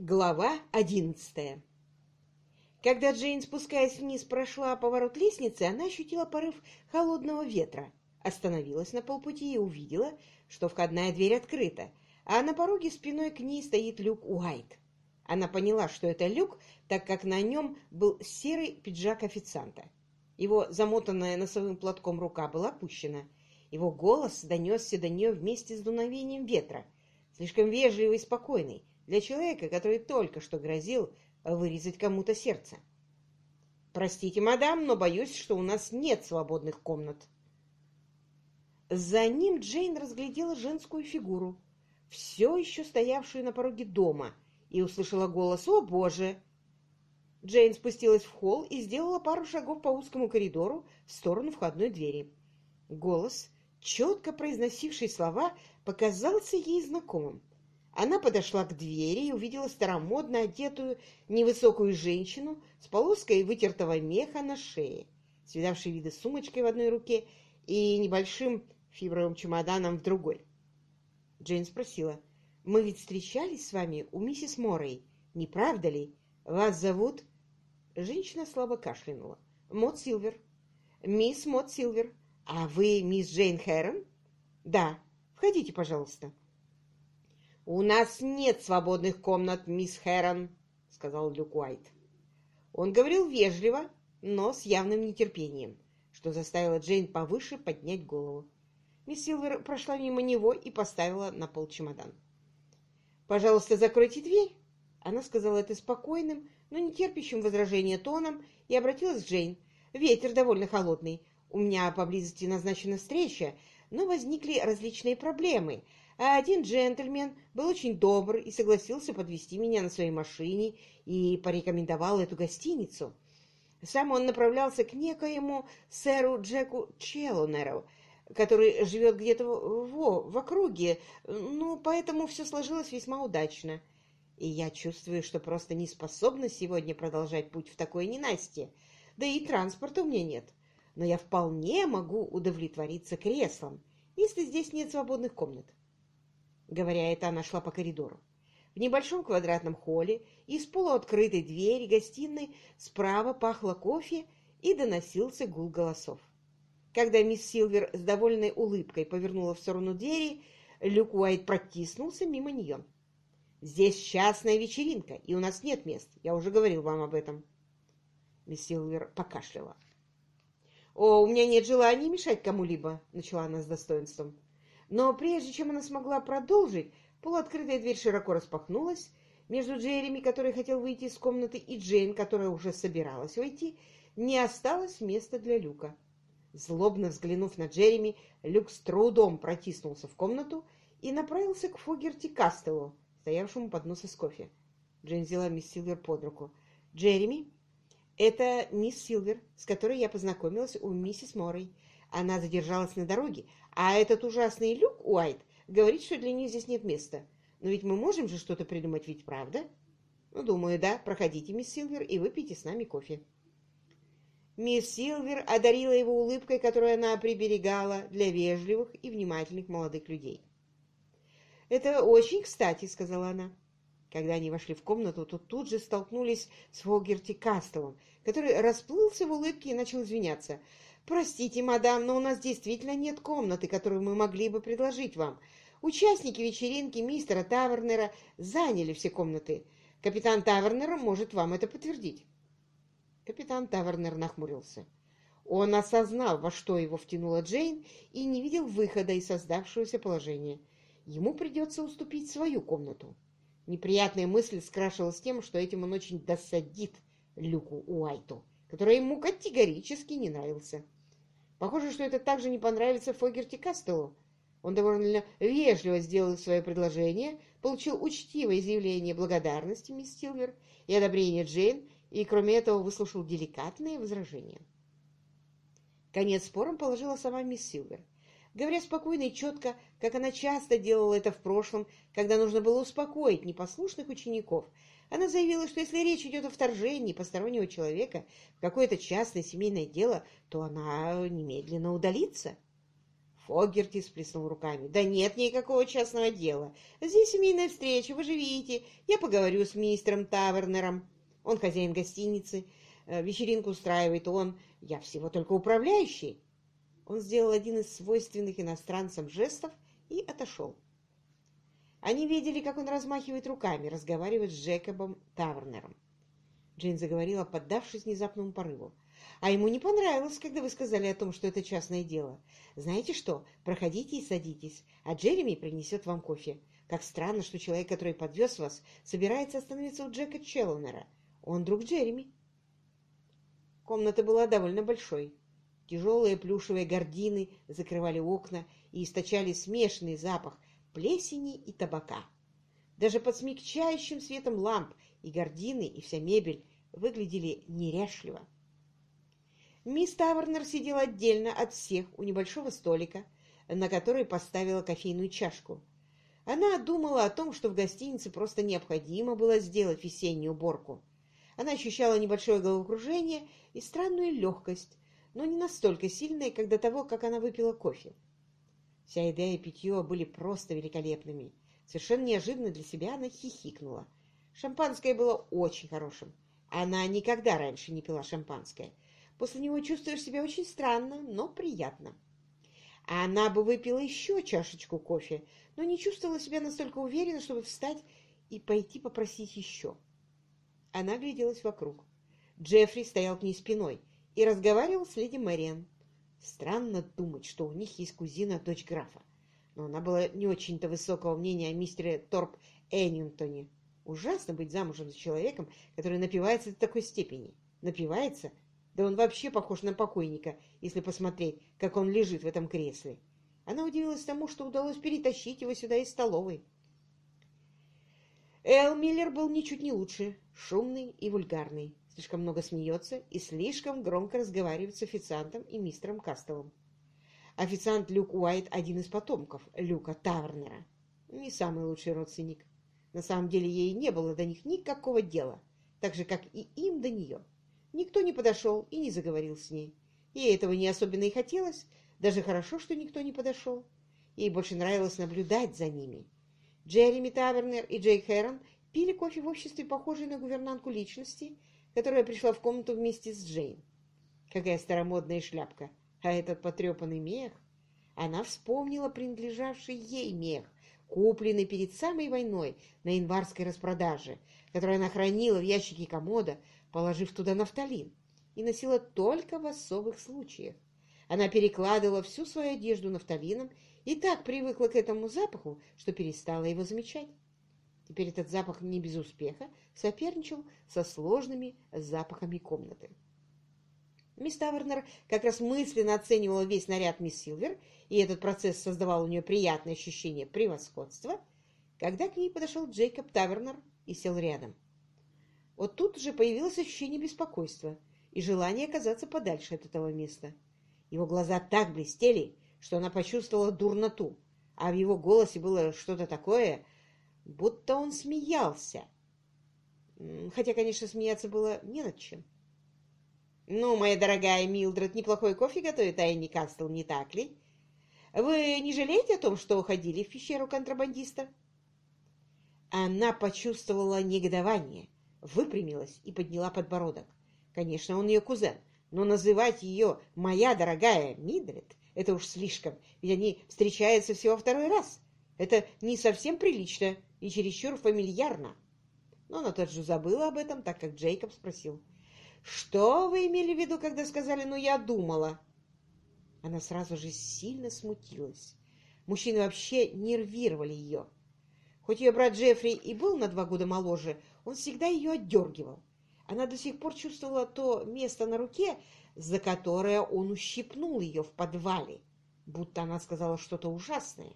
Глава одиннадцатая Когда Джейн, спускаясь вниз, прошла поворот лестницы, она ощутила порыв холодного ветра, остановилась на полпути и увидела, что входная дверь открыта, а на пороге спиной к ней стоит Люк Уайт. Она поняла, что это Люк, так как на нем был серый пиджак официанта. Его замотанная носовым платком рука была опущена. Его голос донесся до нее вместе с дуновением ветра, слишком вежливый и спокойный, для человека, который только что грозил вырезать кому-то сердце. «Простите, мадам, но боюсь, что у нас нет свободных комнат». За ним Джейн разглядела женскую фигуру, все еще стоявшую на пороге дома, и услышала голос «О, Боже!». Джейн спустилась в холл и сделала пару шагов по узкому коридору в сторону входной двери. Голос, четко произносивший слова, показался ей знакомым. Она подошла к двери и увидела старомодно одетую невысокую женщину с полоской вытертого меха на шее, с видавшей виды сумочкой в одной руке и небольшим фибровым чемоданом в другой. Джейн спросила, «Мы ведь встречались с вами у миссис Моррей, не правда ли? Вас зовут...» Женщина слабо кашлянула. «Мот Силвер». «Мисс Мот Силвер. А вы мисс Джейн Хэрон?» «Да. Входите, пожалуйста». «У нас нет свободных комнат, мисс Хэрон», — сказал Люк Уайт. Он говорил вежливо, но с явным нетерпением, что заставило Джейн повыше поднять голову. Мисс Силвер прошла мимо него и поставила на пол чемодан. «Пожалуйста, закройте дверь!» Она сказала это спокойным, но не терпящим возражения тоном и обратилась к Джейн. «Ветер довольно холодный. У меня поблизости назначена встреча, но возникли различные проблемы, а один джентльмен был очень добр и согласился подвезти меня на своей машине и порекомендовал эту гостиницу. Сам он направлялся к некоему сэру Джеку Челлонеру, который живет где-то в, в округе, ну, поэтому все сложилось весьма удачно. И я чувствую, что просто не способна сегодня продолжать путь в такое ненастье, да и транспорта у меня нет. Но я вполне могу удовлетвориться креслом, если здесь нет свободных комнат. Говоря это, она шла по коридору. В небольшом квадратном холле из полуоткрытой двери гостиной справа пахло кофе и доносился гул голосов. Когда мисс Силвер с довольной улыбкой повернула в сторону двери, Люк Уайт протиснулся мимо нее. «Здесь частная вечеринка, и у нас нет мест. Я уже говорил вам об этом». Мисс Силвер покашляла. «О, у меня нет желания мешать кому-либо», — начала она с достоинством. Но прежде чем она смогла продолжить, полуоткрытая дверь широко распахнулась. Между Джереми, который хотел выйти из комнаты, и Джейн, которая уже собиралась войти, не осталось места для Люка. Злобно взглянув на Джереми, Люк с трудом протиснулся в комнату и направился к Фогерти Кастеллу, стоявшему под носом с кофе. Джейн взяла мисс Силвер под руку. «Джереми, это мисс Силвер, с которой я познакомилась у миссис Моррей. Она задержалась на дороге, а этот ужасный Люк Уайт говорит, что для нее здесь нет места. Но ведь мы можем же что-то придумать, ведь правда? Ну, думаю, да. Проходите, мисс Силвер, и выпейте с нами кофе. Мисс Силвер одарила его улыбкой, которую она приберегала для вежливых и внимательных молодых людей. «Это очень кстати», — сказала она. Когда они вошли в комнату, то тут же столкнулись с Фогерти Кастелом, который расплылся в улыбке и начал извиняться. «Простите, мадам, но у нас действительно нет комнаты, которую мы могли бы предложить вам. Участники вечеринки мистера Тавернера заняли все комнаты. Капитан Тавернер может вам это подтвердить». Капитан Тавернер нахмурился. Он осознал, во что его втянула Джейн, и не видел выхода из создавшегося положения. Ему придется уступить свою комнату. Неприятная мысль скрашивалась тем, что этим он очень досадит Люку Уайту, который ему категорически не нравился. Похоже, что это также не понравится Фогерти Кастеллу. Он довольно вежливо сделал свое предложение, получил учтивое заявление благодарности мисс Стилвер и одобрение Джейн, и, кроме этого, выслушал деликатные возражения. Конец спором положила сама мисс Силвер. Говоря спокойно и четко, как она часто делала это в прошлом, когда нужно было успокоить непослушных учеников, она заявила, что если речь идет о вторжении постороннего человека в какое-то частное семейное дело, то она немедленно удалится. Фогерти сплеснул руками. «Да нет никакого частного дела. Здесь семейная встреча, вы же видите. Я поговорю с мистером Тавернером. Он хозяин гостиницы. Э, вечеринку устраивает он. Я всего только управляющий». Он сделал один из свойственных иностранцам жестов и отошел. Они видели, как он размахивает руками, разговаривает с Джекобом Тавернером. Джейн заговорила, поддавшись внезапному порыву. А ему не понравилось, когда вы сказали о том, что это частное дело. Знаете что, проходите и садитесь, а Джереми принесет вам кофе. Как странно, что человек, который подвез вас, собирается остановиться у Джека Челленера. Он друг Джереми. Комната была довольно большой. Тяжелые плюшевые гардины закрывали окна и источали смешанный запах плесени и табака. Даже под смягчающим светом ламп и гардины, и вся мебель выглядели неряшливо. Мисс Тавернер сидела отдельно от всех у небольшого столика, на который поставила кофейную чашку. Она думала о том, что в гостинице просто необходимо было сделать весеннюю уборку. Она ощущала небольшое головокружение и странную легкость, но не настолько сильной, как до того, как она выпила кофе. Вся еда и питье были просто великолепными. Совершенно неожиданно для себя она хихикнула. Шампанское было очень хорошим. Она никогда раньше не пила шампанское — После него чувствуешь себя очень странно, но приятно. А она бы выпила еще чашечку кофе, но не чувствовала себя настолько уверенно, чтобы встать и пойти попросить еще. Она гляделась вокруг. Джеффри стоял к ней спиной и разговаривал с леди Мэриан. Странно думать, что у них есть кузина, дочь графа. Но она была не очень-то высокого мнения о мистере Торп Эннингтоне. Ужасно быть замужем за человеком, который напивается до такой степени. Напивается, да он вообще похож на покойника, если посмотреть, как он лежит в этом кресле. Она удивилась тому, что удалось перетащить его сюда из столовой. Эл Миллер был ничуть не лучше, шумный и вульгарный, слишком много смеется и слишком громко разговаривает с официантом и мистером Кастелом. Официант Люк Уайт – один из потомков Люка Тавернера. Не самый лучший родственник. На самом деле ей не было до них никакого дела, так же, как и им до нее. Никто не подошел и не заговорил с ней. Ей этого не особенно и хотелось, даже хорошо, что никто не подошел. Ей больше нравилось наблюдать за ними. Джереми Тавернер и Джейк Хэрон пили кофе в обществе, похожей на гувернантку личности, которая пришла в комнату вместе с Джейн. Какая старомодная шляпка! А этот потрепанный мех! Она вспомнила принадлежавший ей мех, купленный перед самой войной на январской распродаже, который она хранила в ящике комода, положив туда нафталин, и носила только в особых случаях. Она перекладывала всю свою одежду нафталином и так привыкла к этому запаху, что перестала его замечать. Теперь этот запах не без успеха соперничал со сложными запахами комнаты. Мисс Тавернер как раз мысленно оценивала весь наряд мисс Силвер, и этот процесс создавал у нее приятное ощущение превосходства, когда к ней подошел Джейкоб Тавернер и сел рядом. Вот тут же появилось ощущение беспокойства и желание оказаться подальше от этого места. Его глаза так блестели, что она почувствовала дурноту, а в его голосе было что-то такое, будто он смеялся. Хотя, конечно, смеяться было не над чем. «Ну, моя дорогая Милдред, неплохой кофе готовит Айни Кастл, не так ли? Вы не жалеете о том, что уходили в пещеру контрабандиста?» Она почувствовала негодование выпрямилась и подняла подбородок. Конечно, он ее кузен, но называть ее «моя дорогая Мидред» — это уж слишком, ведь они встречаются всего второй раз. Это не совсем прилично и чересчур фамильярно. Но она тут же забыла об этом, так как Джейкоб спросил. «Что вы имели в виду, когда сказали «ну я думала»?» Она сразу же сильно смутилась. Мужчины вообще нервировали ее. Хоть ее брат Джеффри и был на два года моложе, он всегда ее отдергивал. Она до сих пор чувствовала то место на руке, за которое он ущипнул ее в подвале, будто она сказала что-то ужасное.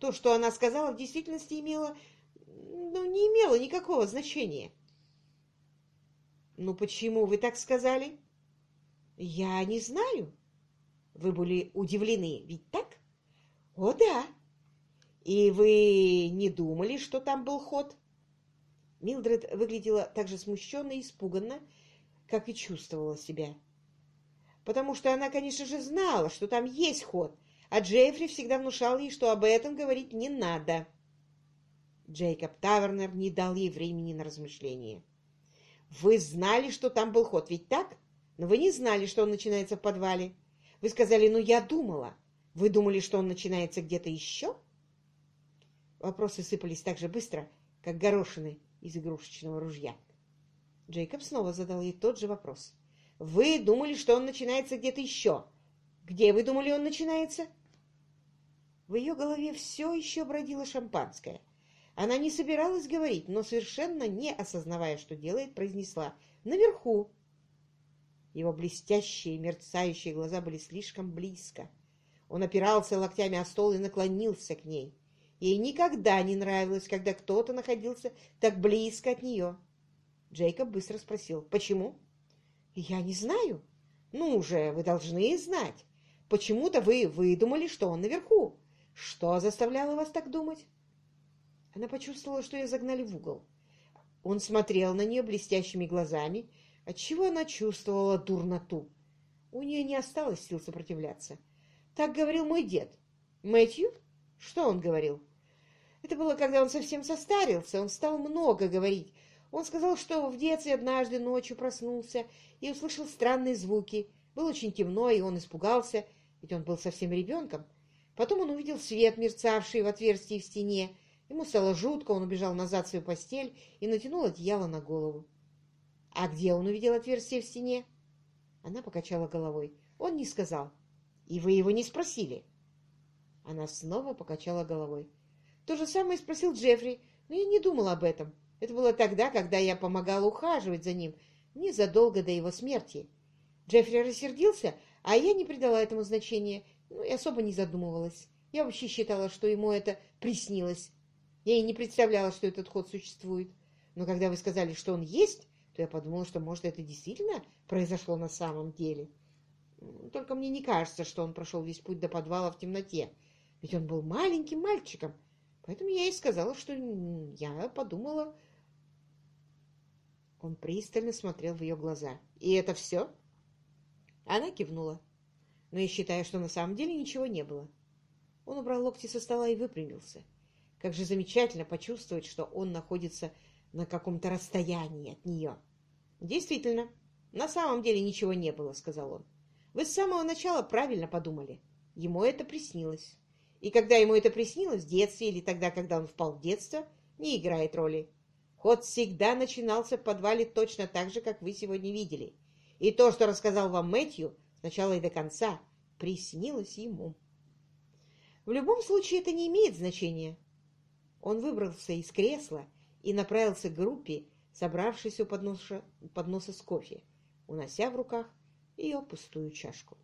То, что она сказала, в действительности имело, ну, не имело никакого значения. «Ну, почему вы так сказали?» «Я не знаю». «Вы были удивлены, ведь так?» «О, да». «И вы не думали, что там был ход?» Милдред выглядела так же смущенно и испуганно, как и чувствовала себя. Потому что она, конечно же, знала, что там есть ход. А Джеффри всегда внушал ей, что об этом говорить не надо. Джейкоб Тавернер не дал ей времени на размышление. «Вы знали, что там был ход, ведь так? Но вы не знали, что он начинается в подвале. Вы сказали, ну я думала. Вы думали, что он начинается где-то еще?» Вопросы сыпались так же быстро, как горошины из игрушечного ружья. Джейкоб снова задал ей тот же вопрос. «Вы думали, что он начинается где-то еще? Где вы думали, он начинается?» В ее голове все еще бродило шампанское. Она не собиралась говорить, но совершенно не осознавая, что делает, произнесла «Наверху». Его блестящие, мерцающие глаза были слишком близко. Он опирался локтями о стол и наклонился к ней. Ей никогда не нравилось, когда кто-то находился так близко от нее. Джейкоб быстро спросил, почему? «Я не знаю. Ну уже, вы должны знать. Почему-то вы выдумали, что он наверху. Что заставляло вас так думать?» Она почувствовала, что ее загнали в угол. Он смотрел на нее блестящими глазами, отчего она чувствовала дурноту. У нее не осталось сил сопротивляться. Так говорил мой дед. Мэтью? Что он говорил? Это было, когда он совсем состарился, он стал много говорить. Он сказал, что в детстве однажды ночью проснулся и услышал странные звуки. Было очень темно, и он испугался, ведь он был совсем ребенком. Потом он увидел свет, мерцавший в отверстии в стене. Ему стало жутко, он убежал назад в свою постель и натянул одеяло на голову. А где он увидел отверстие в стене? Она покачала головой. Он не сказал. И вы его не спросили? Она снова покачала головой. То же самое спросил Джеффри, но я не думала об этом. Это было тогда, когда я помогала ухаживать за ним, незадолго до его смерти. Джеффри рассердился, а я не придала этому значения, и особо не задумывалась. Я вообще считала, что ему это приснилось. Я и не представляла, что этот ход существует. Но когда вы сказали, что он есть, то я подумала, что, может, это действительно произошло на самом деле. Только мне не кажется, что он прошел весь путь до подвала в темноте. Ведь он был маленьким мальчиком, Поэтому я и сказала, что я подумала... Он пристально смотрел в ее глаза. «И это все?» Она кивнула. Но я считаю, что на самом деле ничего не было. Он убрал локти со стола и выпрямился. Как же замечательно почувствовать, что он находится на каком-то расстоянии от нее. «Действительно, на самом деле ничего не было», — сказал он. «Вы с самого начала правильно подумали. Ему это приснилось». И когда ему это приснилось в детстве или тогда, когда он впал в детство, не играет роли. Ход всегда начинался в подвале точно так же, как вы сегодня видели. И то, что рассказал вам Мэтью, сначала и до конца, приснилось ему. В любом случае это не имеет значения. Он выбрался из кресла и направился к группе, собравшейся у подноса, подноса с кофе, унося в руках ее пустую чашку.